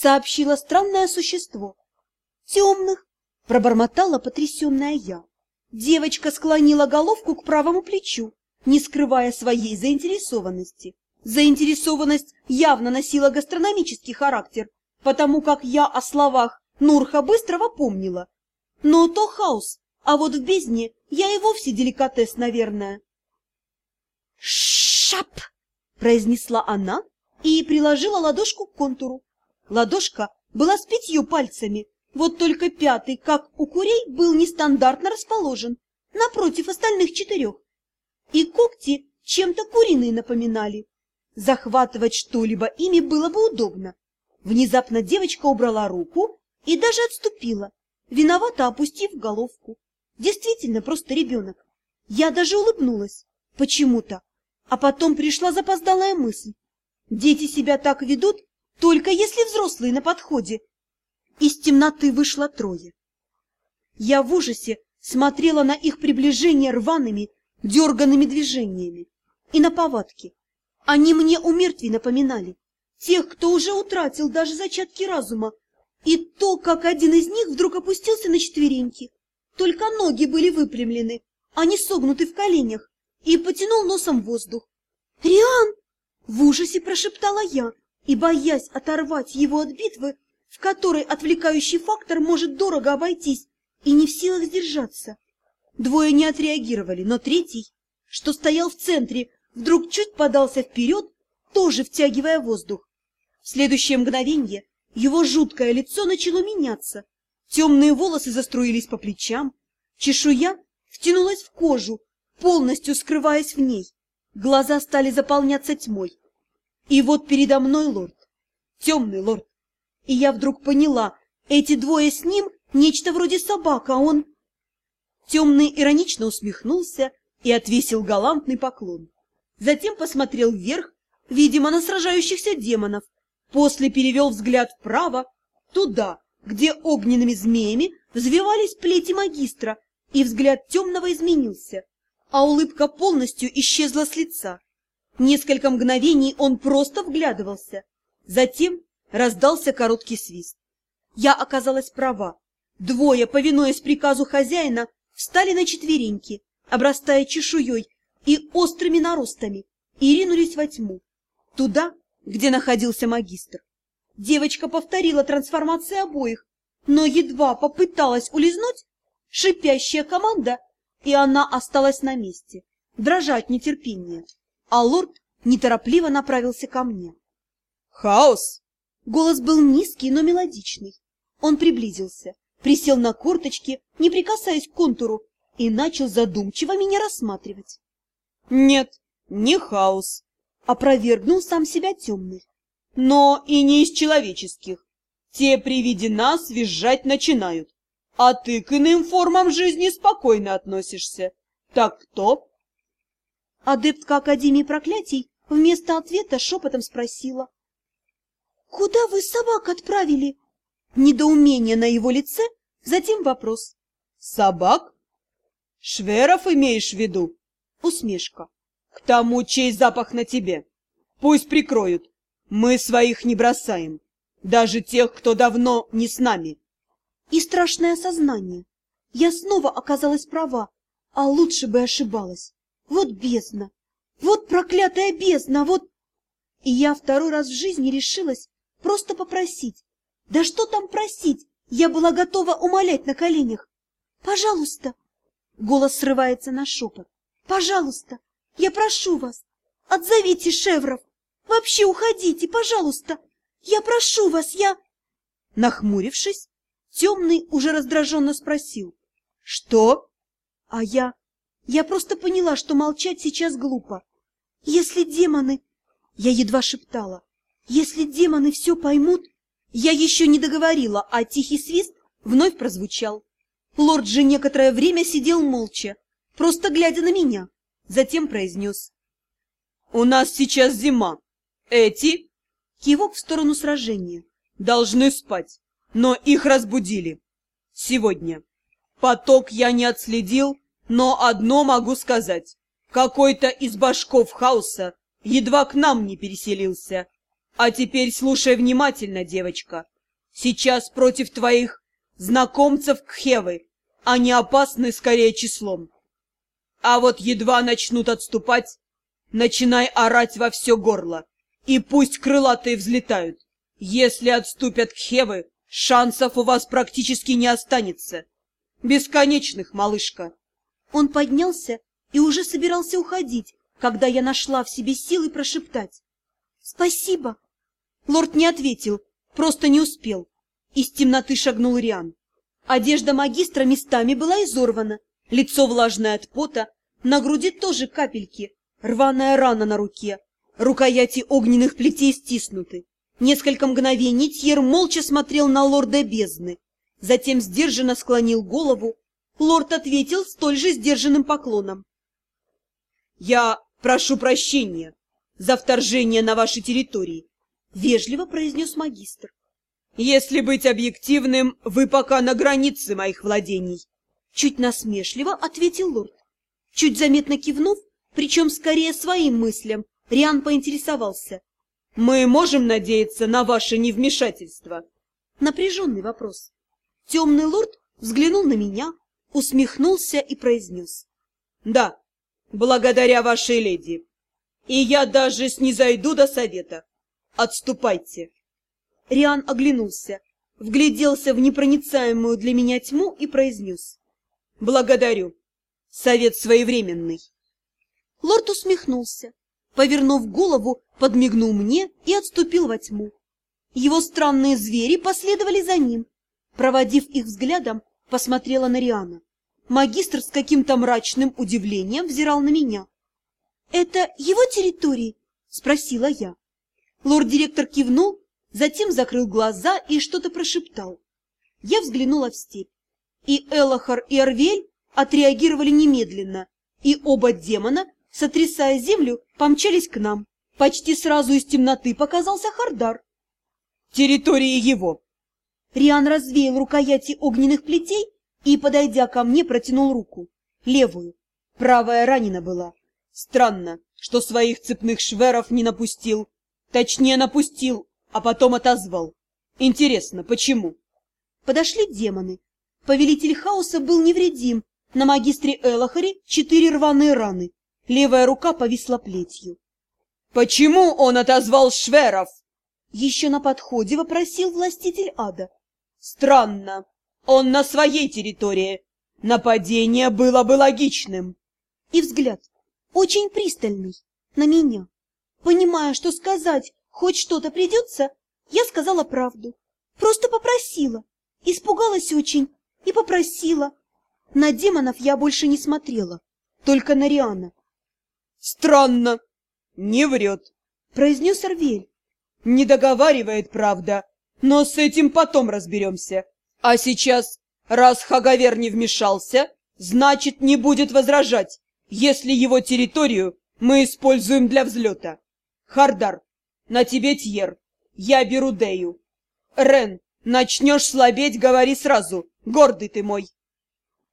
сообщило странное существо. «Темных!» — пробормотала потрясенная я. Девочка склонила головку к правому плечу, не скрывая своей заинтересованности. Заинтересованность явно носила гастрономический характер, потому как я о словах Нурха Быстрого помнила. Но то хаос, а вот в бездне я и вовсе деликатес, наверное. «Шап!» — произнесла она и приложила ладошку к контуру. Ладошка была с пятью пальцами, вот только пятый, как у курей, был нестандартно расположен, напротив остальных четырех. И когти чем-то куриные напоминали. Захватывать что-либо ими было бы удобно. Внезапно девочка убрала руку и даже отступила, виновато опустив головку. Действительно, просто ребенок. Я даже улыбнулась. Почему-то. А потом пришла запоздалая мысль. Дети себя так ведут, только если взрослые на подходе. Из темноты вышло трое. Я в ужасе смотрела на их приближение рваными, дерганными движениями и на повадки. Они мне у мертвей напоминали, тех, кто уже утратил даже зачатки разума, и то, как один из них вдруг опустился на четвереньки. Только ноги были выпрямлены, не согнуты в коленях, и потянул носом воздух. «Риан!» — в ужасе прошептала я, и, боясь оторвать его от битвы, в которой отвлекающий фактор может дорого обойтись, и не в силах сдержаться. Двое не отреагировали, но третий, что стоял в центре, вдруг чуть подался вперед, тоже втягивая воздух. В следующее мгновенье его жуткое лицо начало меняться. Темные волосы заструились по плечам, чешуя втянулась в кожу, полностью скрываясь в ней. Глаза стали заполняться тьмой. И вот передо мной лорд, темный лорд, и я вдруг поняла, эти двое с ним нечто вроде собак, а он... Темный иронично усмехнулся и отвесил галантный поклон. Затем посмотрел вверх, видимо, на сражающихся демонов, после перевел взгляд вправо, туда, где огненными змеями взвивались плети магистра, и взгляд темного изменился, а улыбка полностью исчезла с лица. Несколько мгновений он просто вглядывался, затем Раздался короткий свист. Я оказалась права. Двое, повинуясь приказу хозяина, встали на четвереньки, обрастая чешуей и острыми наростами, и ринулись во тьму, туда, где находился магистр. Девочка повторила трансформации обоих, но едва попыталась улизнуть, шипящая команда, и она осталась на месте, дрожать нетерпение, а лорд неторопливо направился ко мне. «Хаос!» Голос был низкий, но мелодичный. Он приблизился, присел на корточки, не прикасаясь к контуру, и начал задумчиво меня рассматривать. «Нет, не хаос», — опровергнул сам себя темный. «Но и не из человеческих. Те при виде нас визжать начинают, а ты к иным формам жизни спокойно относишься. Так кто?» Адептка Академии проклятий вместо ответа шепотом спросила. «Куда вы собак отправили?» Недоумение на его лице, затем вопрос. «Собак? Шверов имеешь в виду?» Усмешка. «К тому, чей запах на тебе. Пусть прикроют. Мы своих не бросаем. Даже тех, кто давно не с нами». И страшное осознание. Я снова оказалась права, а лучше бы ошибалась. Вот бездна, вот проклятая бездна, вот... И я второй раз в жизни решилась Просто попросить. Да что там просить? Я была готова умолять на коленях. Пожалуйста. Голос срывается на шепот. Пожалуйста, я прошу вас. Отзовите шевров. Вообще уходите, пожалуйста. Я прошу вас, я... Нахмурившись, темный уже раздраженно спросил. Что? А я... Я просто поняла, что молчать сейчас глупо. Если демоны... Я едва шептала. Если демоны все поймут... Я еще не договорила, а тихий свист вновь прозвучал. Лорд же некоторое время сидел молча, просто глядя на меня. Затем произнес. «У нас сейчас зима. Эти...» Кивок в сторону сражения. «Должны спать, но их разбудили. Сегодня. Поток я не отследил, но одно могу сказать. Какой-то из башков хаоса едва к нам не переселился. А теперь слушай внимательно, девочка. Сейчас против твоих знакомцев Кхевы они опасны скорее числом. А вот едва начнут отступать, начинай орать во все горло, и пусть крылатые взлетают. Если отступят Кхевы, шансов у вас практически не останется. Бесконечных, малышка. Он поднялся и уже собирался уходить, когда я нашла в себе силы прошептать. «Спасибо!» Лорд не ответил, просто не успел. Из темноты шагнул Риан. Одежда магистра местами была изорвана, лицо влажное от пота, на груди тоже капельки, рваная рана на руке, рукояти огненных плетей стиснуты. Несколько мгновений Тьер молча смотрел на лорда бездны, затем сдержанно склонил голову. Лорд ответил столь же сдержанным поклоном. «Я прошу прощения за вторжение на ваши территории», — вежливо произнес магистр. «Если быть объективным, вы пока на границе моих владений», — чуть насмешливо ответил лорд. Чуть заметно кивнув, причем скорее своим мыслям, Риан поинтересовался. «Мы можем надеяться на ваше невмешательство?» Напряженный вопрос. Темный лорд взглянул на меня, усмехнулся и произнес. «Да, благодаря вашей леди. И я даже снизойду до совета. Отступайте!» Риан оглянулся, вгляделся в непроницаемую для меня тьму и произнес. «Благодарю. Совет своевременный». Лорд усмехнулся, повернув голову, подмигнул мне и отступил во тьму. Его странные звери последовали за ним. Проводив их взглядом, посмотрела на Риана. Магистр с каким-то мрачным удивлением взирал на меня. — Это его территории? — спросила я. Лорд-директор кивнул, затем закрыл глаза и что-то прошептал. Я взглянула в степь. И Элохар, и Арвель отреагировали немедленно, и оба демона, сотрясая землю, помчались к нам. Почти сразу из темноты показался Хардар. «Территория его!» Риан развеял рукояти огненных плетей и, подойдя ко мне, протянул руку. Левую. Правая ранена была. Странно, что своих цепных шверов не напустил. Точнее, напустил, а потом отозвал. Интересно, почему? Подошли демоны. Повелитель хаоса был невредим. На магистре Элохаре четыре рваные раны. Левая рука повисла плетью. «Почему он отозвал шверов?» Еще на подходе вопросил властитель ада. «Странно. Он на своей территории. Нападение было бы логичным». И взгляд очень пристальный на меня. Понимая, что сказать хоть что-то придется, я сказала правду. Просто попросила. Испугалась очень и попросила. На демонов я больше не смотрела, только на Риана. «Странно, не врет», — произнес Арвель. «Не договаривает, правда, но с этим потом разберемся. А сейчас, раз Хагавер не вмешался, значит, не будет возражать, если его территорию мы используем для взлета. Хардар, на тебе Тьер, я беру Дею. Рен, начнешь слабеть, говори сразу, гордый ты мой.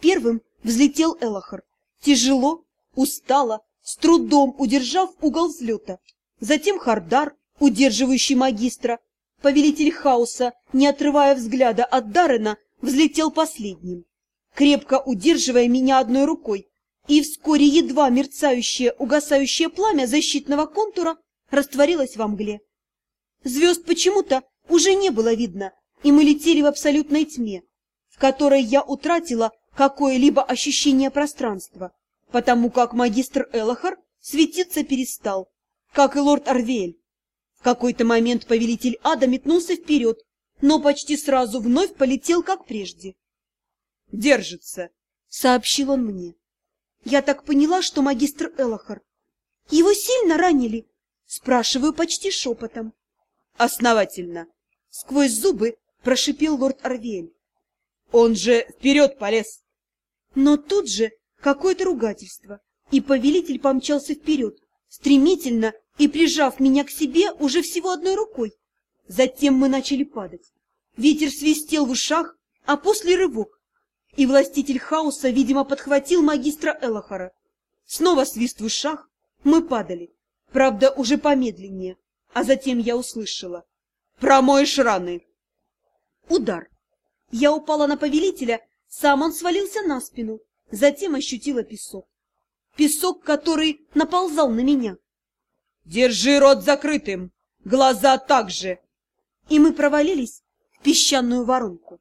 Первым взлетел Элохар, тяжело, устало, с трудом удержав угол взлета. Затем Хардар, удерживающий магистра. Повелитель хаоса, не отрывая взгляда от Дарена, взлетел последним, крепко удерживая меня одной рукой, и вскоре едва мерцающее, угасающее пламя защитного контура растворилось во мгле. Звезд почему-то уже не было видно, и мы летели в абсолютной тьме, в которой я утратила какое-либо ощущение пространства потому как магистр Элохар светиться перестал, как и лорд Арвель. В какой-то момент повелитель ада метнулся вперед, но почти сразу вновь полетел, как прежде. «Держится», — сообщил он мне. Я так поняла, что магистр Элохар. Его сильно ранили? Спрашиваю почти шепотом. Основательно. Сквозь зубы прошипел лорд Арвель. Он же вперед полез. Но тут же Какое-то ругательство, и повелитель помчался вперед, стремительно и прижав меня к себе уже всего одной рукой. Затем мы начали падать. Ветер свистел в ушах, а после рывок. И властитель хаоса, видимо, подхватил магистра Элохара. Снова свист в ушах, мы падали, правда, уже помедленнее, а затем я услышала. «Промоешь раны!» Удар. Я упала на повелителя, сам он свалился на спину, затем ощутила песок. Песок, который наползал на меня. «Держи рот закрытым, глаза также!» И мы провалились в песчаную воронку.